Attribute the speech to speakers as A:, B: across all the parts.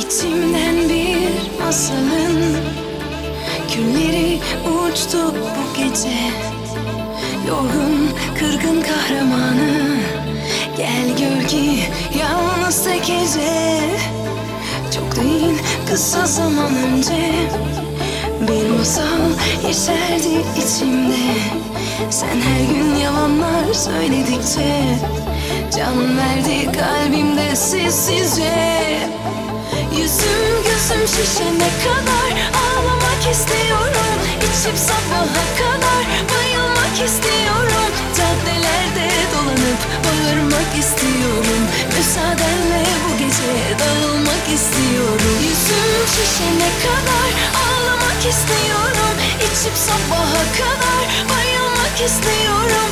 A: İçimden bir masalın Külleri uçtu bu gece. Yorgun, kırgın kahramanı Gel gör ki yalnız tek gece. Çok değil kısa zaman önce Bir masal yeşerdi içimde. Sen her gün yalanlar söyledikçe Can verdi kalbimde sessizce Yüzüm gözüm şişene kadar Ağlamak istiyorum. İçip sabaha kadar Bayılmak istiyorum. Caddelerde dolanıp Bağırmak istiyorum. Müsaadenle bu gece Dağılmak istiyorum. Yüzüm şişene kadar Ağlamak istiyorum. İçip sabaha kadar Bayılmak istiyorum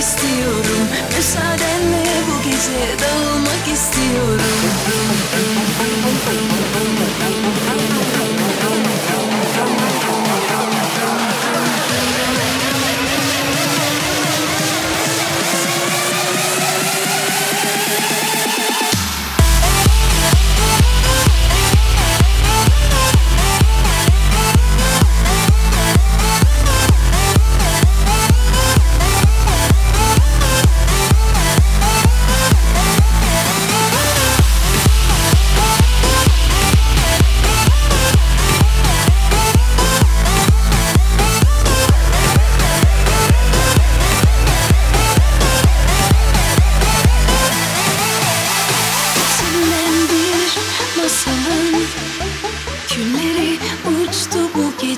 A: istiyorum. Müsaadenle bu gece Dağılmak istiyorum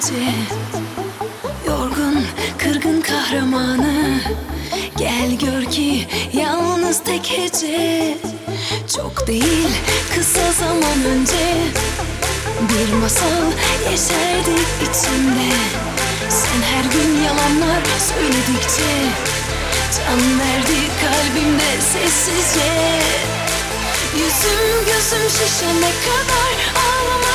A: gece. Yorgun, kırgın kahramanı. Gel gör ki yalnız tek hece. Çok değil kısa zaman önce. Bir masal yeşerdi içimde. Sen her gün yalanlar söyledikçe. Can verdi kalbimde sessizce. Yüzüm gözüm şişene kadar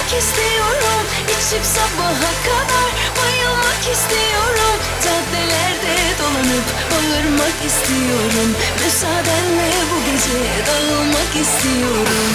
A: Ağlamak istiyorum. İçip sabaha kadar Bayılmak istiyorum. Caddelerde dolanıp Bağırmak istiyorum. Müsaadenle bu gece Dağılmak istiyorum